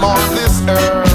On this earth.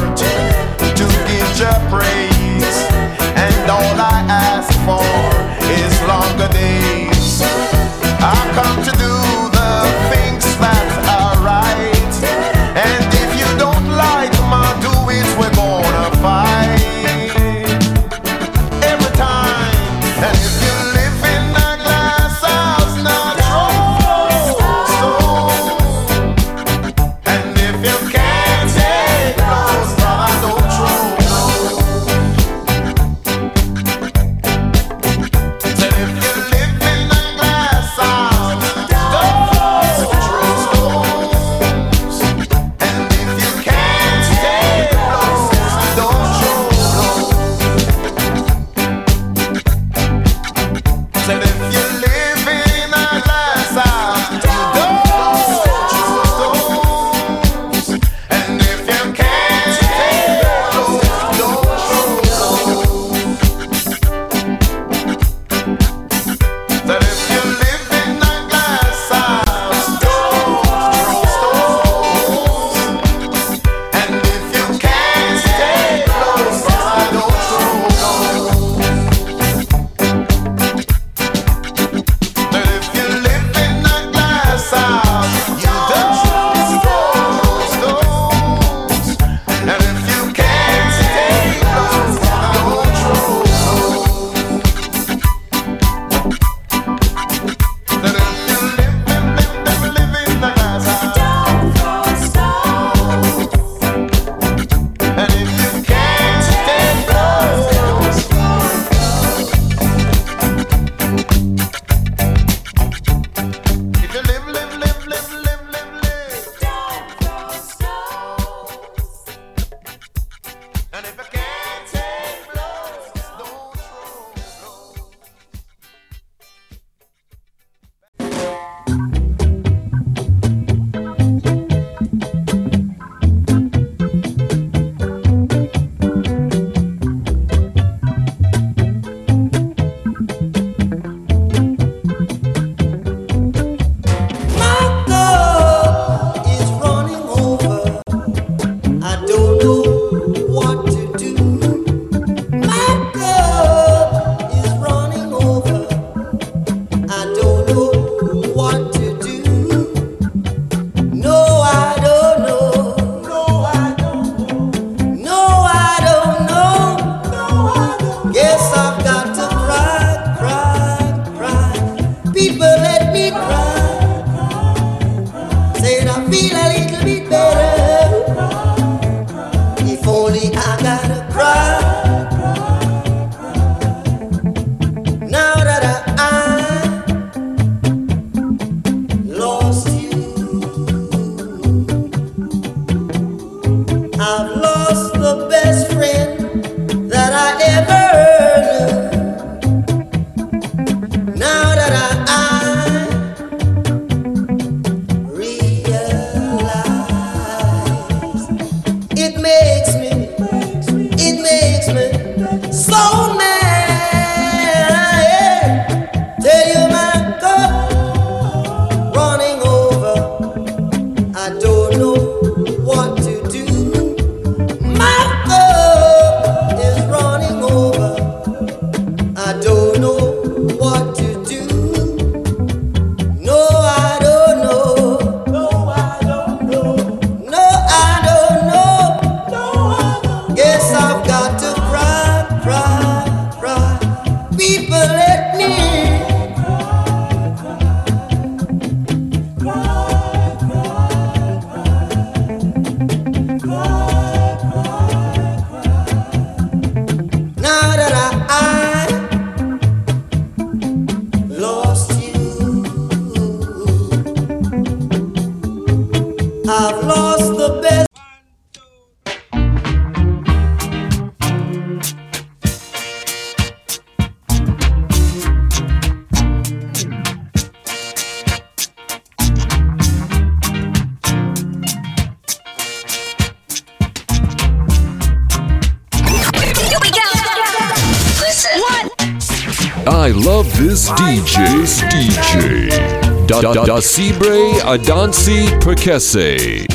Sibre Adansi Perkese.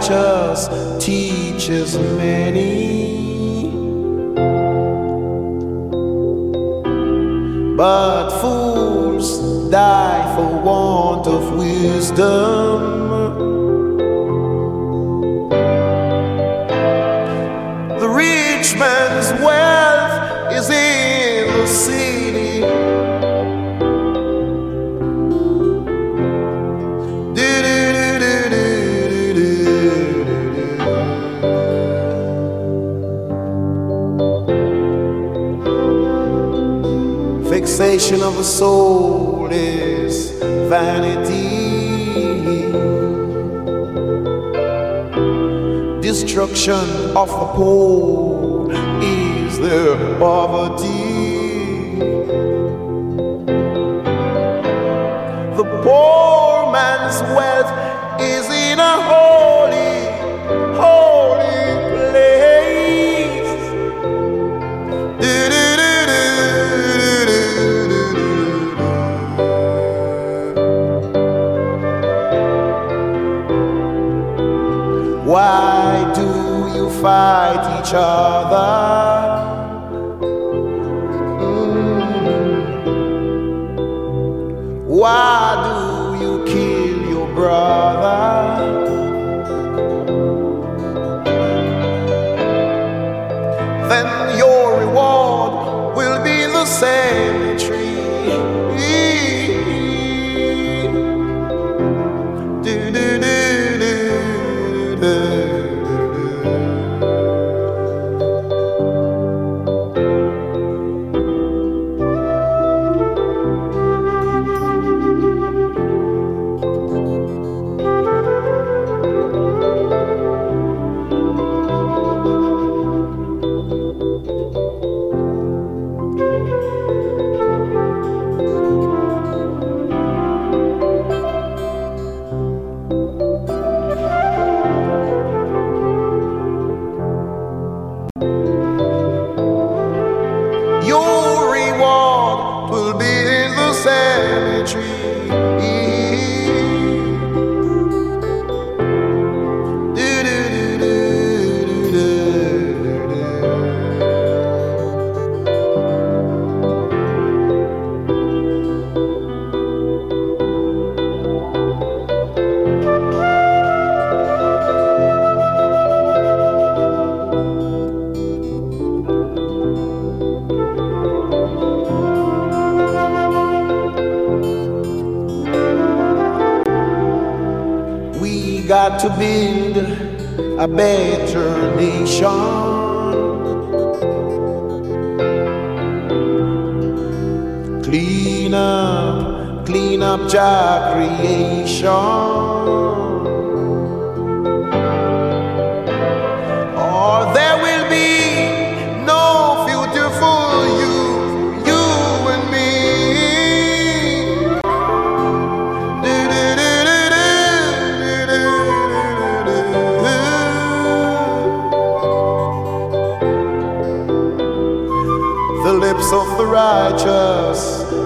righteous teaches many. But fools die for want of wisdom. destruction of the poor.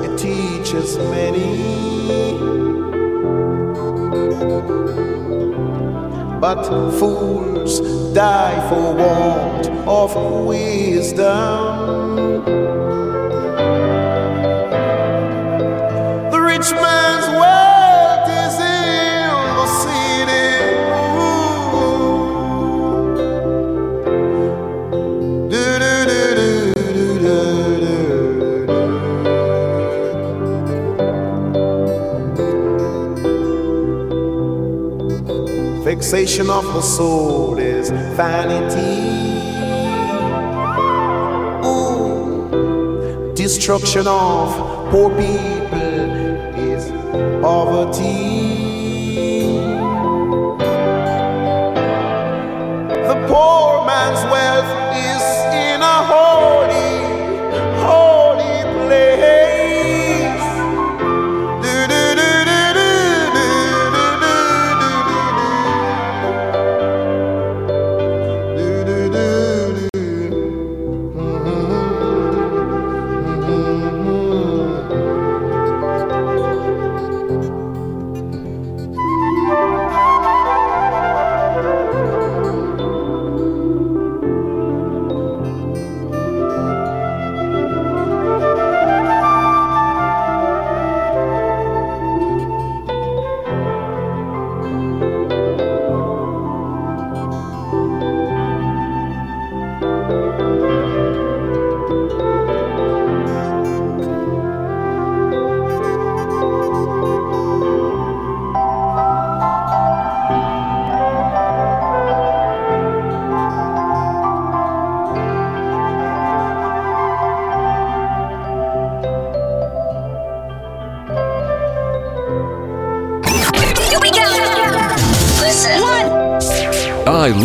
it teaches many. But fools die for want of wisdom. sensation of the soul is vanity. Destruction of poor people is poverty.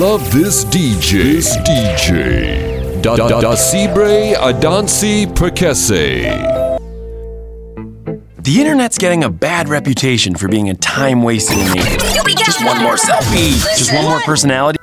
Love this DJ. This DJ. Da da da Cibre Adansi Perkese. The internet's getting a bad reputation for being a time wasting medium. Just one more selfie, just one more personality.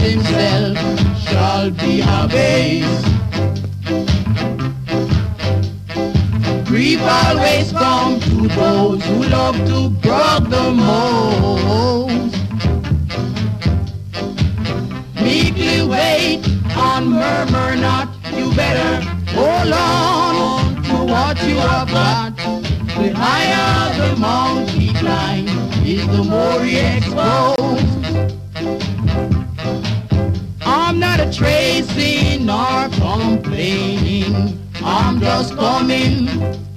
Himself shall be our abased. Grief always comes to those who love to brag the most. Meekly wait and murmur not, you better hold on to what you have got. The higher the monkey climbs, is the more he exposed. Not a tracing nor complaining. I'm just coming.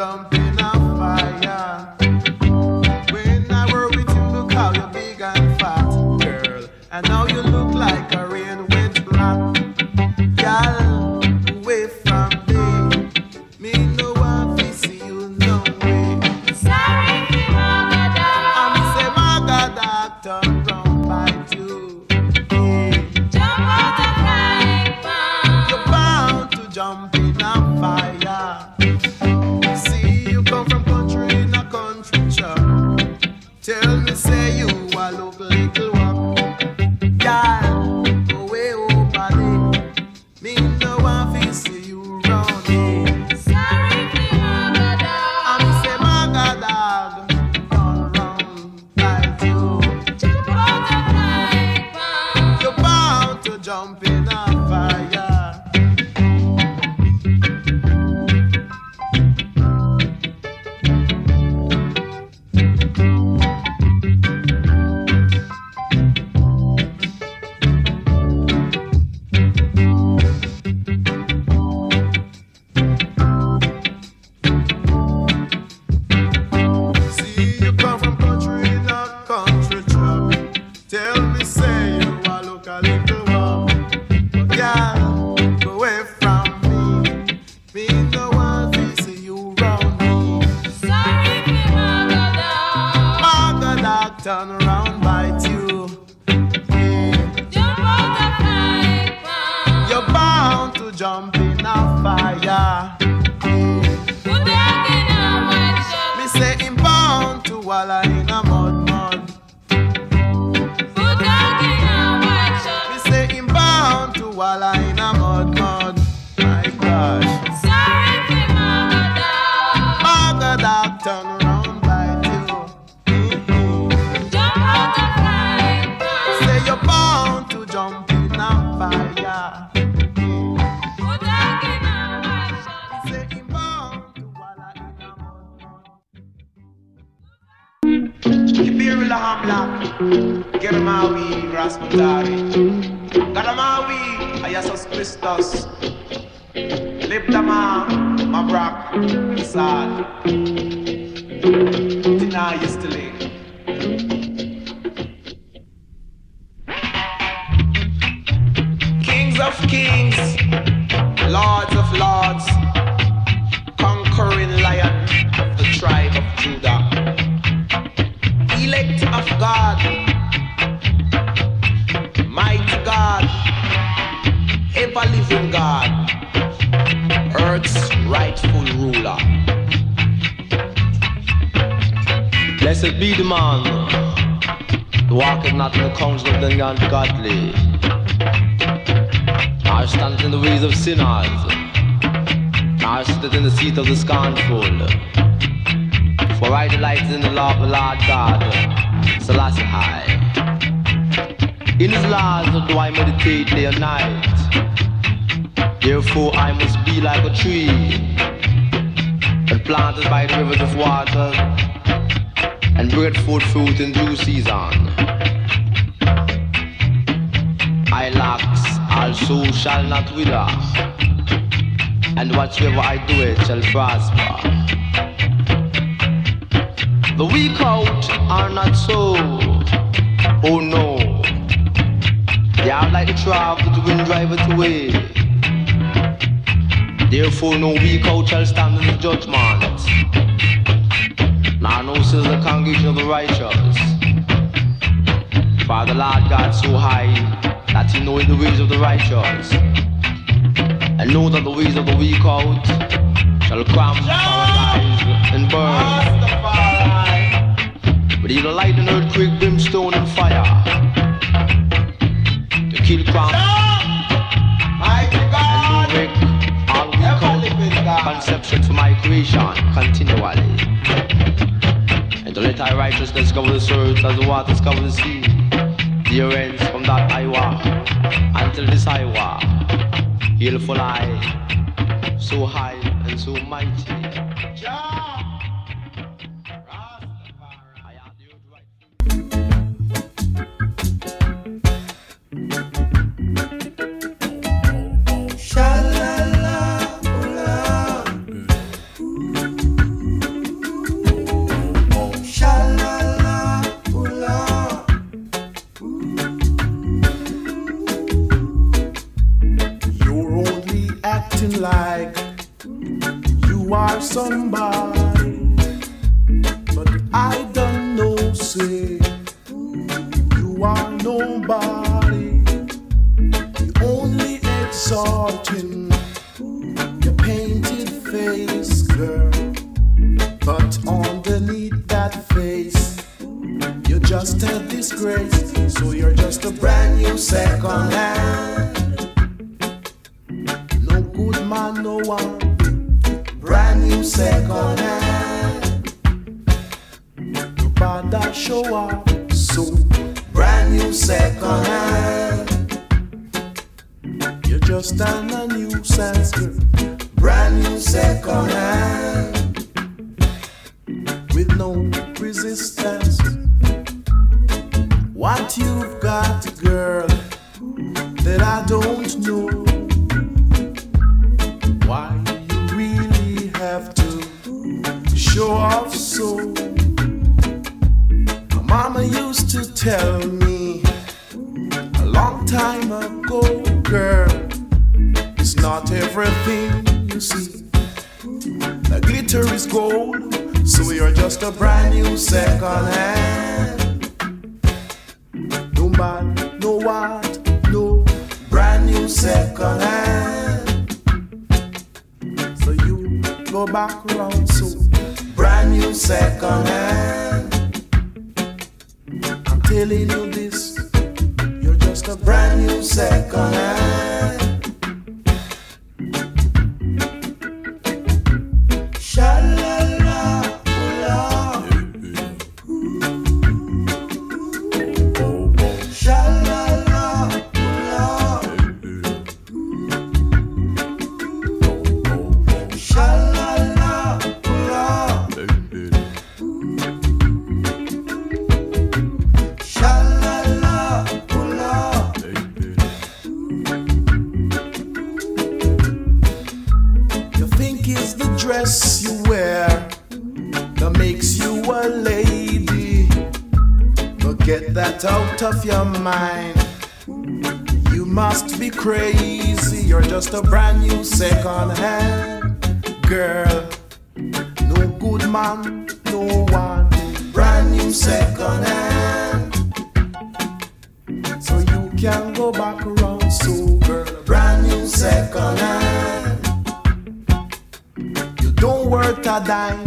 jump. a mud in. Me say bound to a ungodly, I stand in the ways of sinners, I sit in the seat of the scornful. For I delight in the law of the Lord God, Selassie I. In his laws do I meditate day and night. locks also shall not wither, and whatsoever I do it shall prosper. The weak out are not so, oh no, they are like the travel, that the wind driveth away. Therefore no weak out shall stand in the judgment, Now, no says the congregation of the righteous. for the Lord God so high, that he know the ways of the righteous, and know that the ways of the weak out shall come paralyzed and burn. But either light and earthquake, brimstone and fire, to kill crime. and no wreck, all weak conceptions for my creation continually. And to let thy righteousness cover the earth as the waters cover the sea. Parents from that Iowa. Until this Iowa, healful eye, so high and so mighty. out of your mind. You must be crazy, you're just a brand new second hand girl. No good man, no one. Brand new second hand. So you can go back around sober. Brand new second hand. You don't worth a dime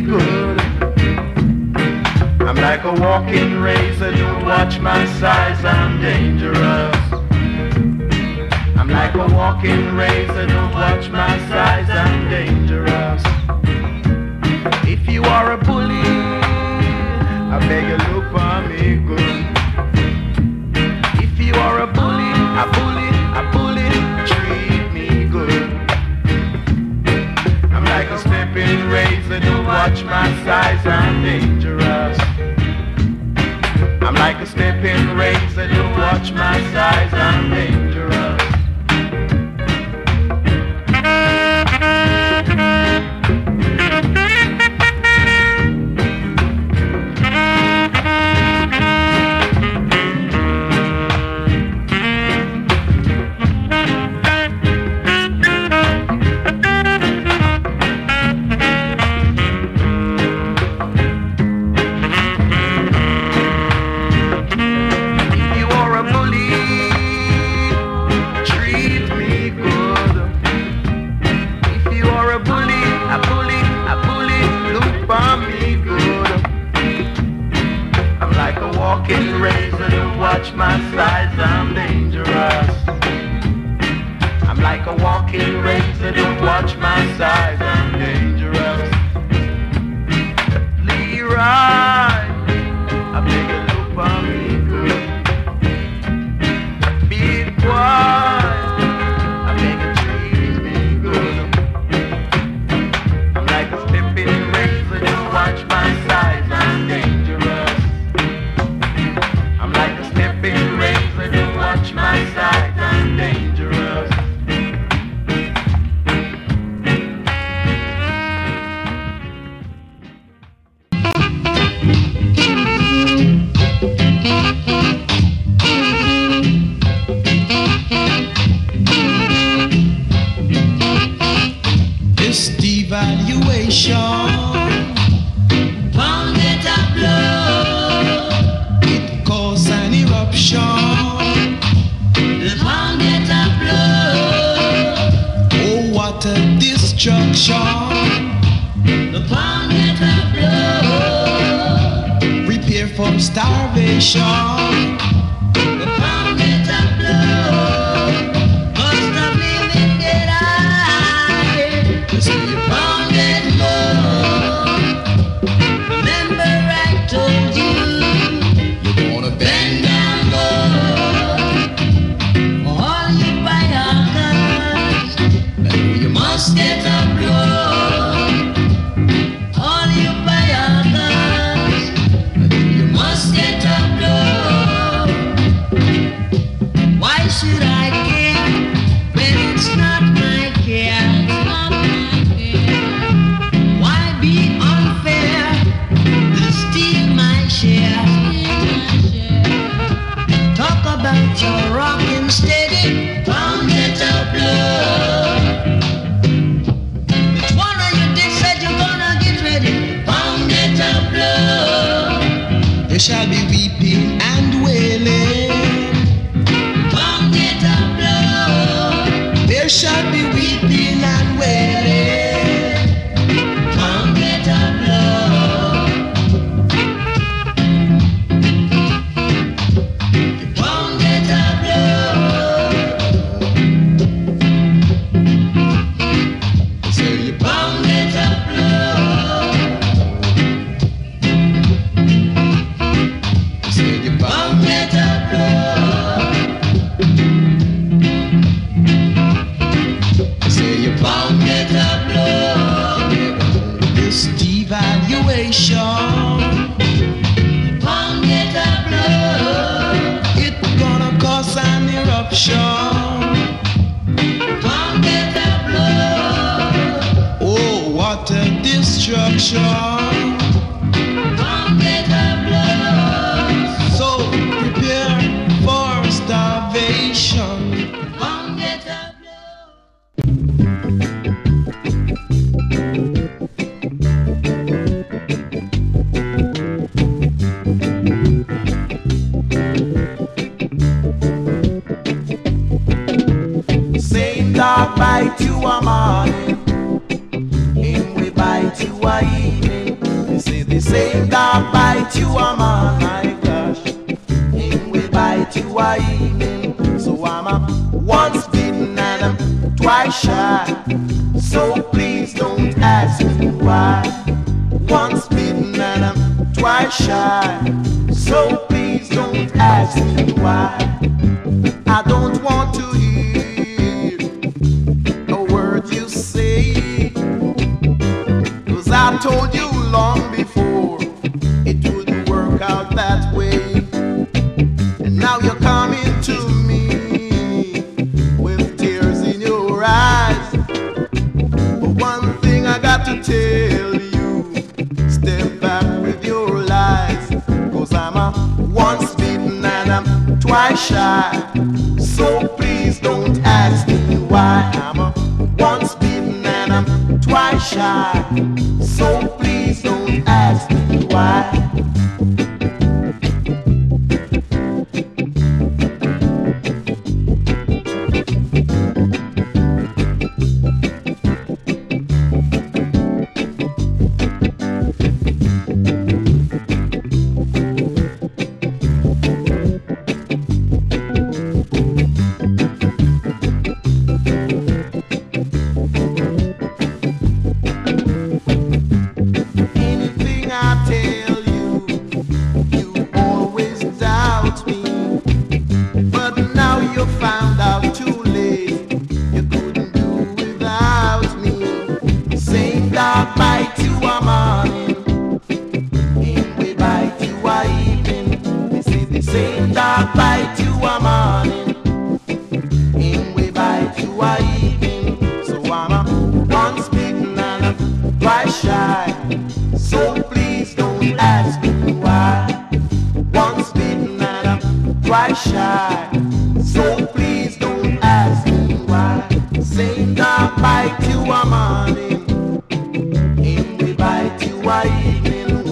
good. I'm like a walking razor, don't watch my size, I'm dangerous. I'm like a walking razor, don't watch my size, I'm dangerous. If you are a bully, I beg you look for me good. watch my size, I'm dangerous. I'm like a stepping razor, don't watch my size, I'm dangerous. shall be weeping and wailing.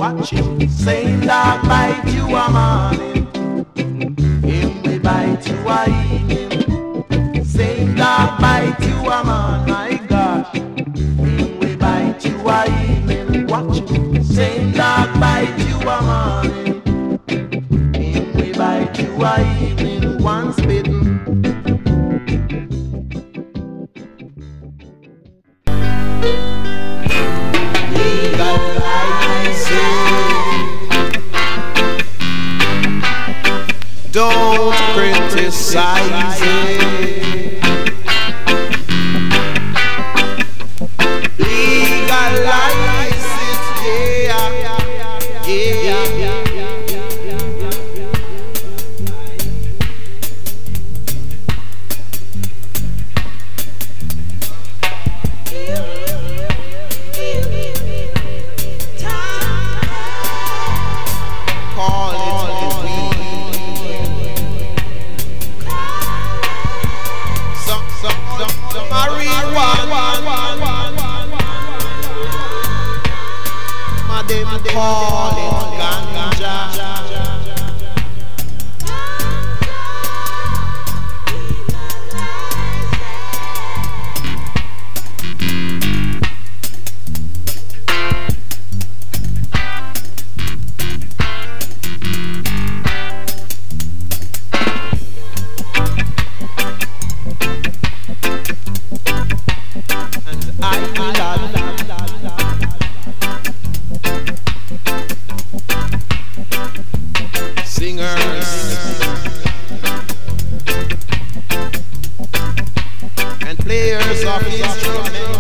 watch him. Saying dog bite you a morning, him we bite you a evening. Saying dog bite you a man, my God, him we bite you a evening. Watch him. Saying dog bite you a morning, him we bite you a evening. Criticize players of instruments.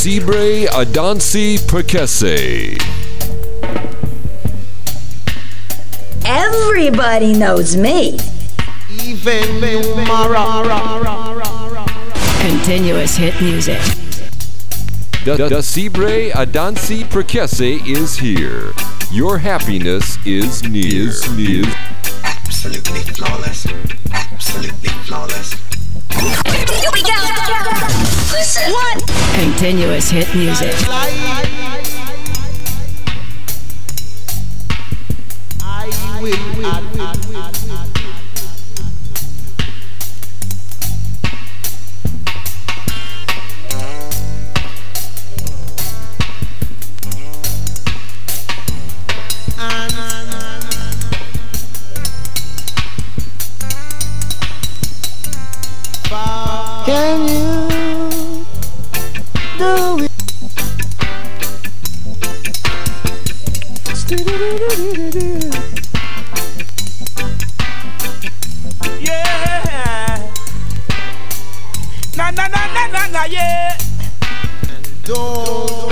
Sibre Adansi Perkese. Everybody knows me. Even tomorrow. Continuous hit music. Da da Sibre Adansi Perkese is here. Your happiness is near. Is near. Absolutely flawless. Absolutely flawless. Continuous hit music. I will add, add, add, add. Yeah. Na na na na na na yeah. And Don't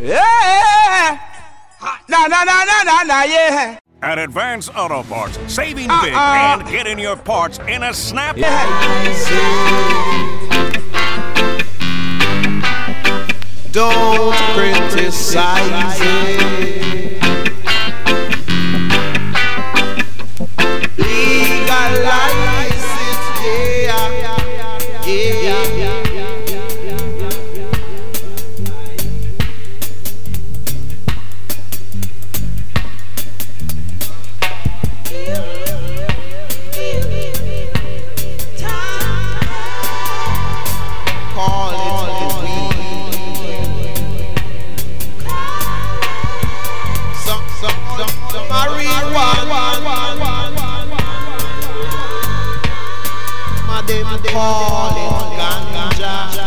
Yeah. Na na na na na na yeah. At Advance Auto Parts, saving Uh-uh. big and getting your parts in a snap. Don't criticize it. Legalize gal, gal, gal.